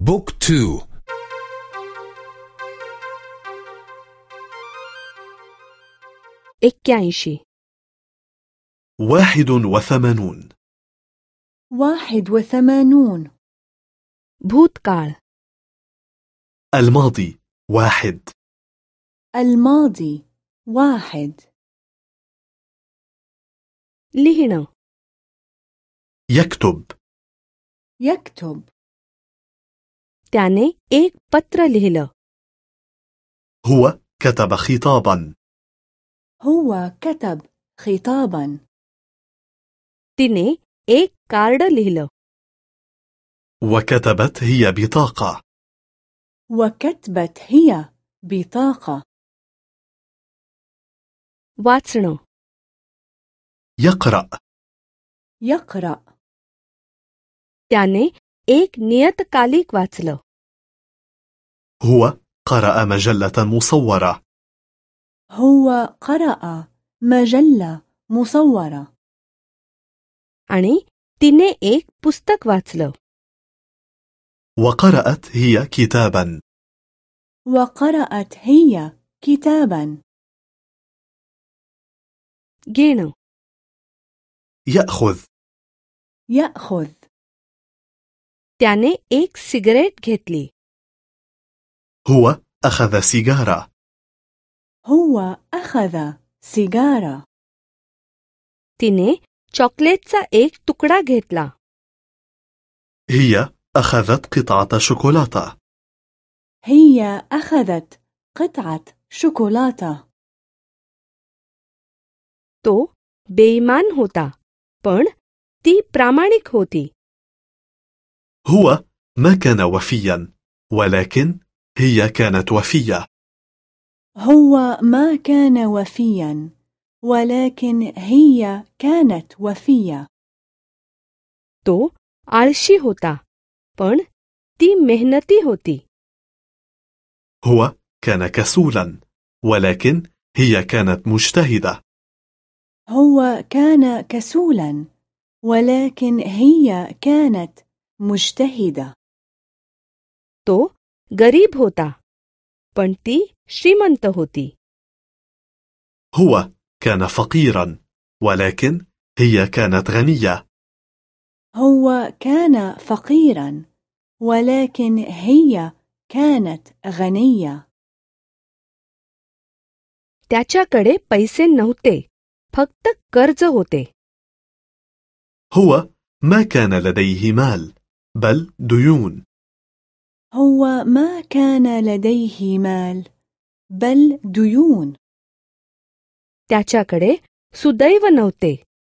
بوك تو. إكيانشي. واحد وثمانون. واحد وثمانون. بوتكال الماضي واحد. الماضي واحد. لهنا. يكتب. يكتب. त्याने एक पत्र लिहिलं هو كتب خطابا هو كتب خطابا तिने एक कार्ड लिहिलं وكتبت هي بطاقة وكتبت هي بطاقة वाचणं يقرأ يقرأ त्याने एक नियतकालिक वाचलं هو قرأ مجلة مصورة هو قرأ مجلة مصورة आणि तिने एक पुस्तक वाचलं وقرأت هي كتابا وقرأت هي كتابا घेणं يأخذ يأخذ त्याने एक सिगरेट घेतली هو أخذ سيجارة هو أخذ سيجارة तिने चॉकलेटचा एक तुकडा घेतला هي أخذت قطعة شوكولاتة هي أخذت قطعة شوكولاتة तो बेईमान होता पण ती प्रामाणिक होती هو ما كان وفيا ولكن هي كانت وفية هو ما كان وفيا ولكن هي كانت وفية तो आळशी होता पण ती मेहनती होती هو كان كسولا ولكن هي كانت مجتهدة هو كان كسولا ولكن هي كانت مجتهدة तो गरीब होता पण ती श्रीमंत होती هو كان فقيرا ولكن هي كانت غنية هو كان فقيرا ولكن هي كانت غنية त्याच्याकडे पैसे नव्हते फक्त कर्ज होते هو ما كان لديه مال بل ديون هو ما كان لديه مال بل ديون त्याच्याकडे सुदैव नव्हते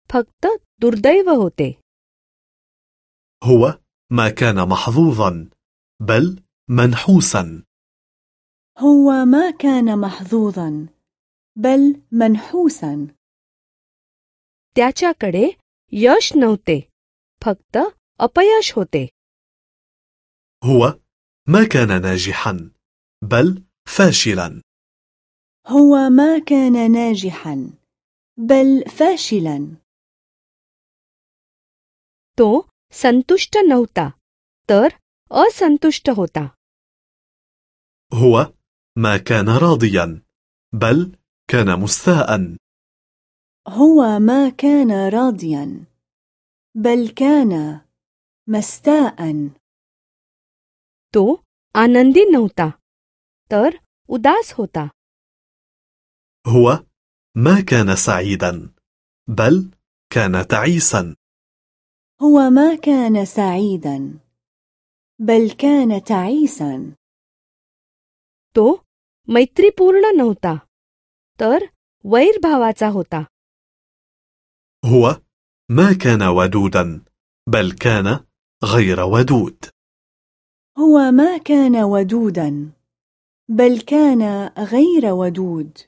फक्त दुर्दैव होते هو ما كان محظوظا بل منحوسا هو ما كان محظوظا بل منحوسا त्याच्याकडे यश नव्हते फक्त अपयश होते هو ما كان ناجحا بل فاشلا هو ما كان ناجحا بل فاشلا तो संतुष्ट नव्हता तर असंतुष्ट होता هو ما كان راضيا بل كان مستاء هو ما كان راضيا بل كان مستاء तो आनंदी नव्हता तर उदास होता هو ما كان سعيدا بل كان تعيسا هو ما كان سعيدا بل كان تعيسا तो मैत्रीपूर्ण नव्हता तर वैरभावाचा होता هو ما كان ودودا بل كان غير ودود. هو ما كان ودودا بل كان غير ودود.